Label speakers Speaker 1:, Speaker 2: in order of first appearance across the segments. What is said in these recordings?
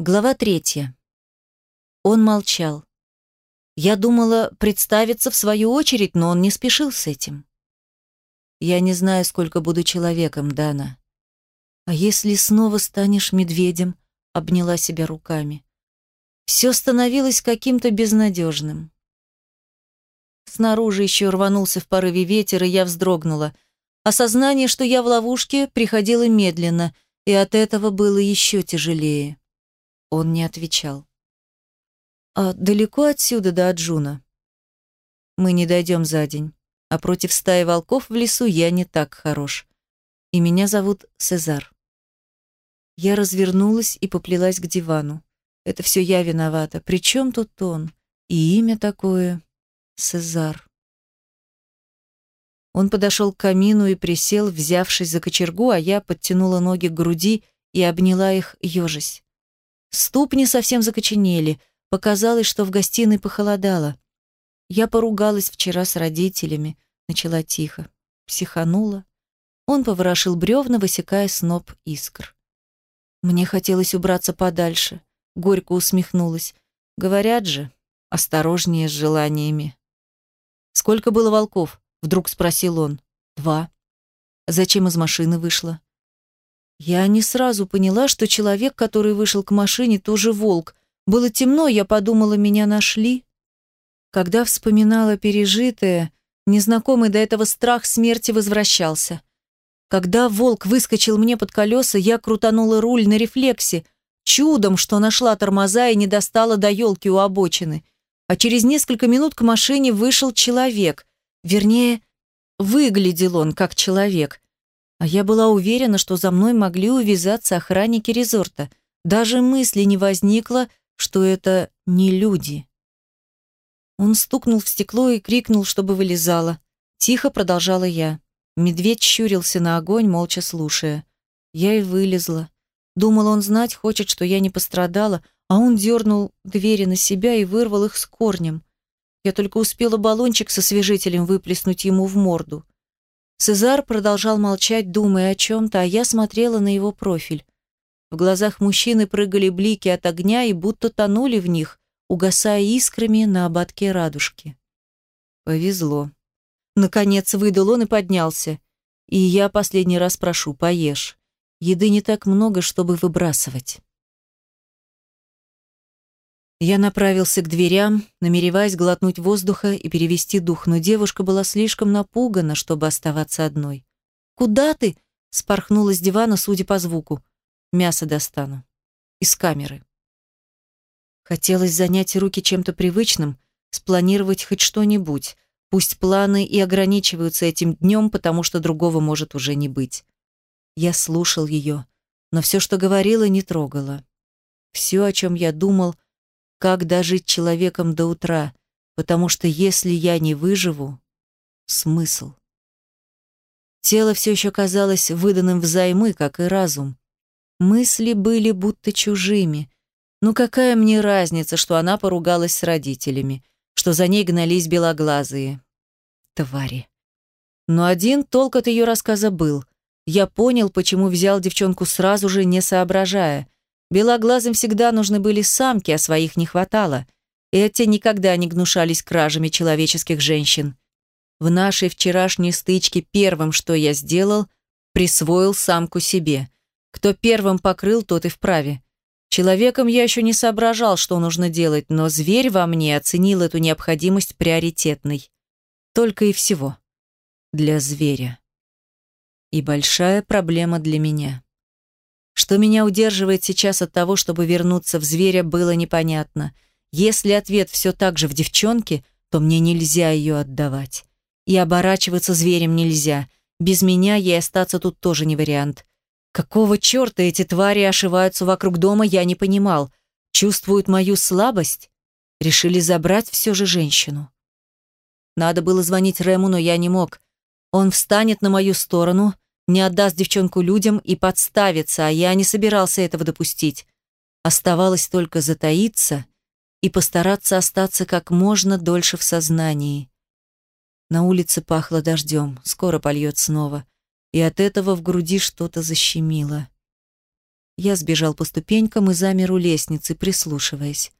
Speaker 1: Глава третья. Он молчал. Я думала представиться в свою очередь, но он не спешил с этим. Я не знаю, сколько буду человеком, Дана. А если снова станешь медведем? Обняла себя руками. Все становилось каким-то безнадежным. Снаружи еще рванулся в порыве ветер, и я вздрогнула. Осознание, что я в ловушке, приходило медленно, и от этого было еще тяжелее. Он не отвечал. «А далеко отсюда до Аджуна?» «Мы не дойдем за день, а против стаи волков в лесу я не так хорош. И меня зовут Сезар». Я развернулась и поплелась к дивану. Это все я виновата. Причем тут он? И имя такое — Сезар. Он подошел к камину и присел, взявшись за кочергу, а я подтянула ноги к груди и обняла их, ежась. Ступни совсем закоченели — Показалось, что в гостиной похолодало. Я поругалась вчера с родителями, начала тихо. Психанула. Он поворошил бревна, высекая сноп искр. Мне хотелось убраться подальше. Горько усмехнулась. Говорят же, осторожнее с желаниями. «Сколько было волков?» — вдруг спросил он. «Два». «Зачем из машины вышла?» Я не сразу поняла, что человек, который вышел к машине, тоже волк, было темно, я подумала, меня нашли. Когда вспоминала пережитое, незнакомый до этого страх смерти возвращался. Когда волк выскочил мне под колеса, я крутанула руль на рефлексе, чудом, что нашла тормоза и не достала до елки у обочины. А через несколько минут к машине вышел человек. Вернее, выглядел он как человек. А я была уверена, что за мной могли увязаться охранники резорта. Даже мысли не возникло, что это не люди. Он стукнул в стекло и крикнул, чтобы вылезала. Тихо продолжала я. Медведь щурился на огонь, молча слушая. Я и вылезла. Думала, он знать хочет, что я не пострадала, а он дернул двери на себя и вырвал их с корнем. Я только успела баллончик со освежителем выплеснуть ему в морду. Цезар продолжал молчать, думая о чем-то, а я смотрела на его профиль. В глазах мужчины прыгали блики от огня и будто тонули в них, угасая искрами на ободке радужки. Повезло. Наконец выдал он и поднялся. И я последний раз прошу, поешь. Еды не так много, чтобы выбрасывать. Я направился к дверям, намереваясь глотнуть воздуха и перевести дух, но девушка была слишком напугана, чтобы оставаться одной. «Куда ты?» — спорхнула с дивана, судя по звуку. Мясо достану. Из камеры. Хотелось занять руки чем-то привычным, спланировать хоть что-нибудь. Пусть планы и ограничиваются этим днем, потому что другого может уже не быть. Я слушал ее, но все, что говорила, не трогала. Все, о чем я думал, как дожить человеком до утра, потому что если я не выживу, смысл. Тело все еще казалось выданным взаймы, как и разум. Мысли были будто чужими. Ну какая мне разница, что она поругалась с родителями, что за ней гнались белоглазые. Твари. Но один толк от ее рассказа был. Я понял, почему взял девчонку сразу же, не соображая. Белоглазым всегда нужны были самки, а своих не хватало. Эти никогда не гнушались кражами человеческих женщин. В нашей вчерашней стычке первым, что я сделал, присвоил самку себе. Кто первым покрыл, тот и вправе. Человеком я еще не соображал, что нужно делать, но зверь во мне оценил эту необходимость приоритетной. Только и всего. Для зверя. И большая проблема для меня. Что меня удерживает сейчас от того, чтобы вернуться в зверя, было непонятно. Если ответ все так же в девчонке, то мне нельзя ее отдавать. И оборачиваться зверем нельзя. Без меня ей остаться тут тоже не вариант. Какого черта эти твари ошиваются вокруг дома, я не понимал. Чувствуют мою слабость? Решили забрать все же женщину. Надо было звонить Рему, но я не мог. Он встанет на мою сторону, не отдаст девчонку людям и подставится, а я не собирался этого допустить. Оставалось только затаиться и постараться остаться как можно дольше в сознании. На улице пахло дождем, скоро польет снова и от этого в груди что-то защемило. Я сбежал по ступенькам и замер у лестницы, прислушиваясь.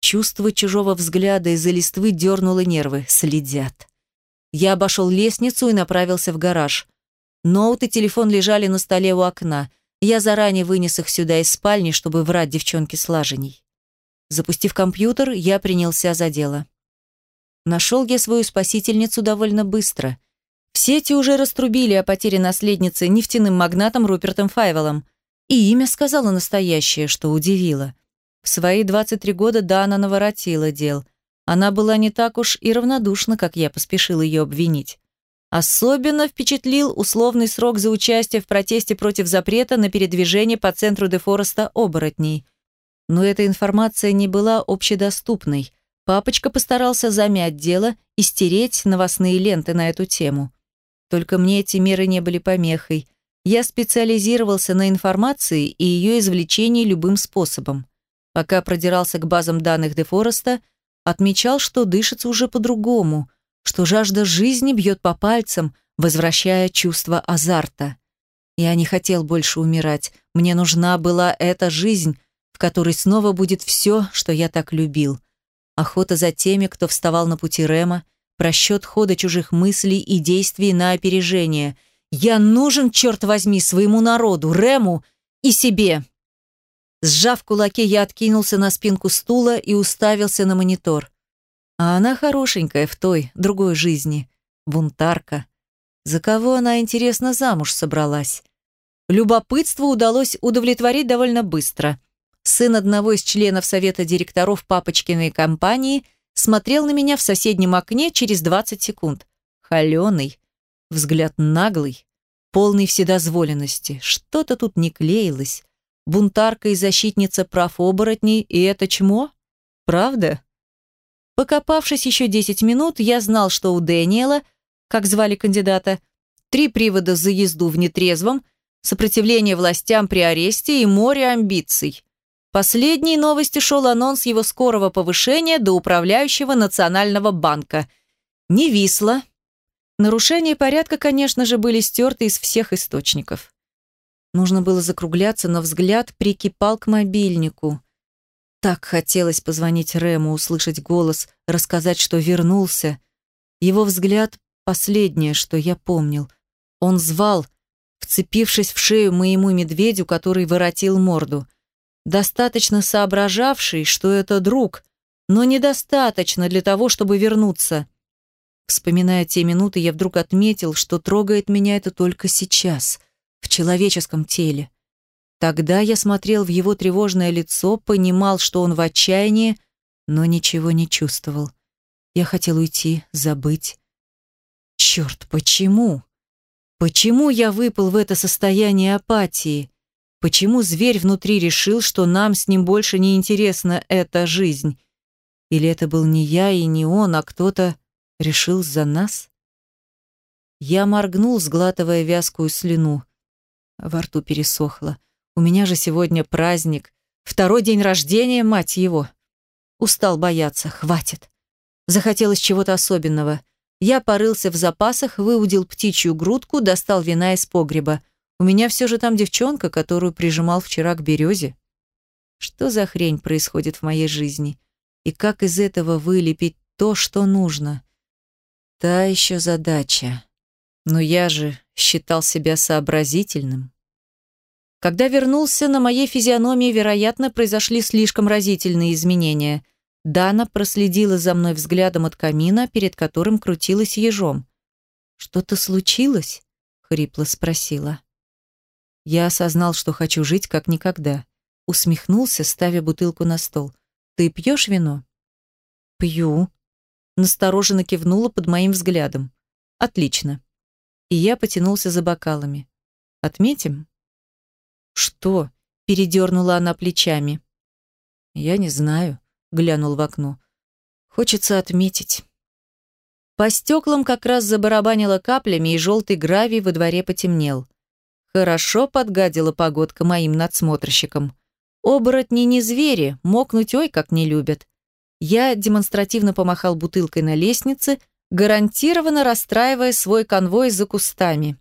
Speaker 1: Чувство чужого взгляда из-за листвы дернуло нервы. Следят. Я обошел лестницу и направился в гараж. Ноут и телефон лежали на столе у окна. Я заранее вынес их сюда из спальни, чтобы врать девчонке слаженей. Запустив компьютер, я принялся за дело. Нашел я свою спасительницу довольно быстро. В сети уже раструбили о потере наследницы нефтяным магнатом Рупертом Файвелом. И имя сказала настоящее, что удивило. В свои 23 года Дана наворотила дел. Она была не так уж и равнодушна, как я поспешил ее обвинить. Особенно впечатлил условный срок за участие в протесте против запрета на передвижение по центру Дефореста оборотней. Но эта информация не была общедоступной. Папочка постарался замять дело и стереть новостные ленты на эту тему. Только мне эти меры не были помехой. Я специализировался на информации и ее извлечении любым способом. Пока продирался к базам данных Дефореста, отмечал, что дышится уже по-другому – что жажда жизни бьет по пальцам, возвращая чувство азарта. Я не хотел больше умирать. Мне нужна была эта жизнь, в которой снова будет все, что я так любил. Охота за теми, кто вставал на пути Рема, просчет хода чужих мыслей и действий на опережение. Я нужен, черт возьми, своему народу, Рему и себе. Сжав кулаки, я откинулся на спинку стула и уставился на монитор. А она хорошенькая в той, другой жизни. Бунтарка. За кого она, интересно, замуж собралась? Любопытство удалось удовлетворить довольно быстро. Сын одного из членов совета директоров папочкиной компании смотрел на меня в соседнем окне через 20 секунд. Холеный, взгляд наглый, полный вседозволенности. Что-то тут не клеилось. Бунтарка и защитница прав оборотней, и это чмо? Правда? Покопавшись еще 10 минут, я знал, что у Дэниела, как звали кандидата, три привода за езду в нетрезвом, сопротивление властям при аресте и море амбиций. Последней новости шел анонс его скорого повышения до управляющего Национального банка. Не висло. Нарушения порядка, конечно же, были стерты из всех источников. Нужно было закругляться, но взгляд прикипал к мобильнику. Так хотелось позвонить Рему, услышать голос, рассказать, что вернулся. Его взгляд — последнее, что я помнил. Он звал, вцепившись в шею моему медведю, который воротил морду. Достаточно соображавший, что это друг, но недостаточно для того, чтобы вернуться. Вспоминая те минуты, я вдруг отметил, что трогает меня это только сейчас, в человеческом теле. Тогда я смотрел в его тревожное лицо, понимал, что он в отчаянии, но ничего не чувствовал. Я хотел уйти, забыть. Черт, почему? Почему я выпал в это состояние апатии? Почему зверь внутри решил, что нам с ним больше не интересна эта жизнь? Или это был не я и не он, а кто-то решил за нас? Я моргнул, сглатывая вязкую слюну. Во рту пересохло. У меня же сегодня праздник. Второй день рождения, мать его. Устал бояться, хватит. Захотелось чего-то особенного. Я порылся в запасах, выудил птичью грудку, достал вина из погреба. У меня все же там девчонка, которую прижимал вчера к березе. Что за хрень происходит в моей жизни? И как из этого вылепить то, что нужно? Та еще задача. Но я же считал себя сообразительным. Когда вернулся, на моей физиономии, вероятно, произошли слишком разительные изменения. Дана проследила за мной взглядом от камина, перед которым крутилась ежом. «Что-то случилось?» — хрипло спросила. Я осознал, что хочу жить как никогда. Усмехнулся, ставя бутылку на стол. «Ты пьешь вино?» «Пью». Настороженно кивнула под моим взглядом. «Отлично». И я потянулся за бокалами. «Отметим?» «Что?» – передернула она плечами. «Я не знаю», – глянул в окно. «Хочется отметить». По стеклам как раз забарабанило каплями, и желтый гравий во дворе потемнел. Хорошо подгадила погодка моим надсмотрщикам. Оборотни не звери, мокнуть ой как не любят. Я демонстративно помахал бутылкой на лестнице, гарантированно расстраивая свой конвой за кустами.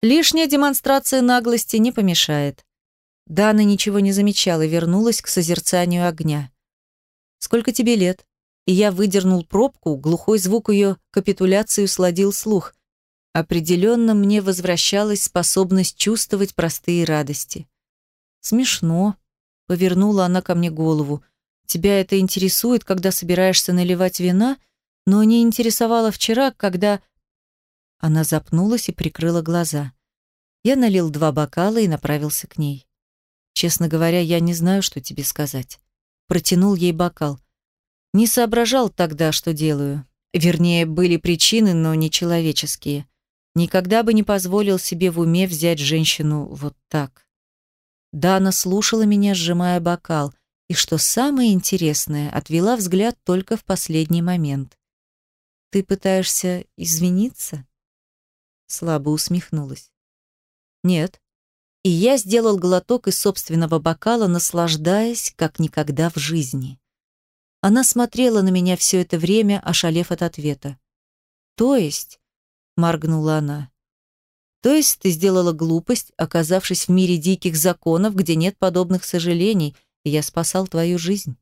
Speaker 1: Лишняя демонстрация наглости не помешает. Дана ничего не замечала, вернулась к созерцанию огня. «Сколько тебе лет?» И я выдернул пробку, глухой звук ее капитуляции усладил слух. Определенно мне возвращалась способность чувствовать простые радости. «Смешно», — повернула она ко мне голову. «Тебя это интересует, когда собираешься наливать вина, но не интересовало вчера, когда...» Она запнулась и прикрыла глаза. Я налил два бокала и направился к ней. Честно говоря, я не знаю, что тебе сказать. Протянул ей бокал. Не соображал тогда, что делаю. Вернее, были причины, но не человеческие. Никогда бы не позволил себе в уме взять женщину вот так. Дана слушала меня, сжимая бокал, и, что самое интересное, отвела взгляд только в последний момент. «Ты пытаешься извиниться?» Слабо усмехнулась. «Нет, и я сделал глоток из собственного бокала, наслаждаясь, как никогда в жизни. Она смотрела на меня все это время, ошалев от ответа. «То есть?» — моргнула она. «То есть ты сделала глупость, оказавшись в мире диких законов, где нет подобных сожалений, и я спасал твою жизнь?»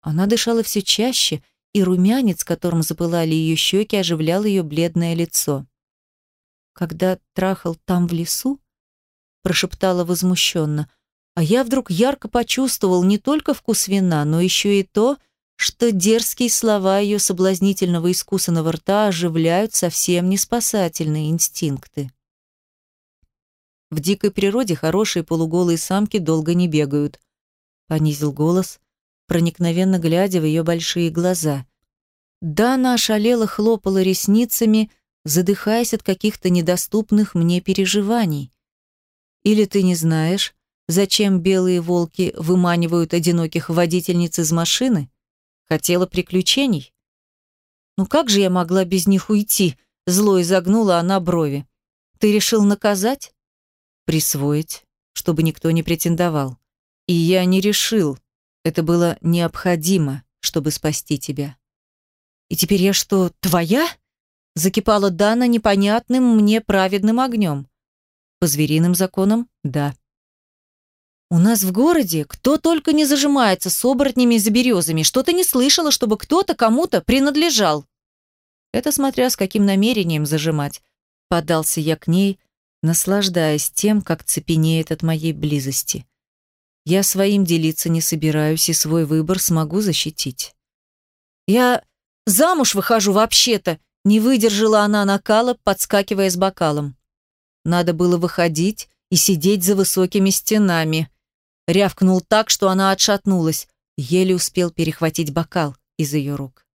Speaker 1: Она дышала все чаще, и румянец, которым запылали ее щеки, оживлял ее бледное лицо. «Когда трахал там в лесу?» Прошептала возмущенно. А я вдруг ярко почувствовал не только вкус вина, но еще и то, что дерзкие слова ее соблазнительного искусанного рта оживляют совсем не спасательные инстинкты. В дикой природе хорошие полуголые самки долго не бегают. Понизил голос, проникновенно глядя в ее большие глаза. Дана ошалела хлопала ресницами, задыхаясь от каких-то недоступных мне переживаний. Или ты не знаешь, зачем белые волки выманивают одиноких водительниц из машины? Хотела приключений? Ну как же я могла без них уйти? Зло изогнула она брови. Ты решил наказать? Присвоить, чтобы никто не претендовал. И я не решил. Это было необходимо, чтобы спасти тебя. И теперь я что, твоя? Закипала Дана непонятным мне праведным огнем. По звериным законам – да. У нас в городе кто только не зажимается с оборотнями за березами. Что-то не слышала, чтобы кто-то кому-то принадлежал. Это смотря с каким намерением зажимать. Подался я к ней, наслаждаясь тем, как цепенеет от моей близости. Я своим делиться не собираюсь и свой выбор смогу защитить. Я замуж выхожу вообще-то, не выдержала она накала, подскакивая с бокалом. Надо было выходить и сидеть за высокими стенами. Рявкнул так, что она отшатнулась. Еле успел перехватить бокал из ее рук.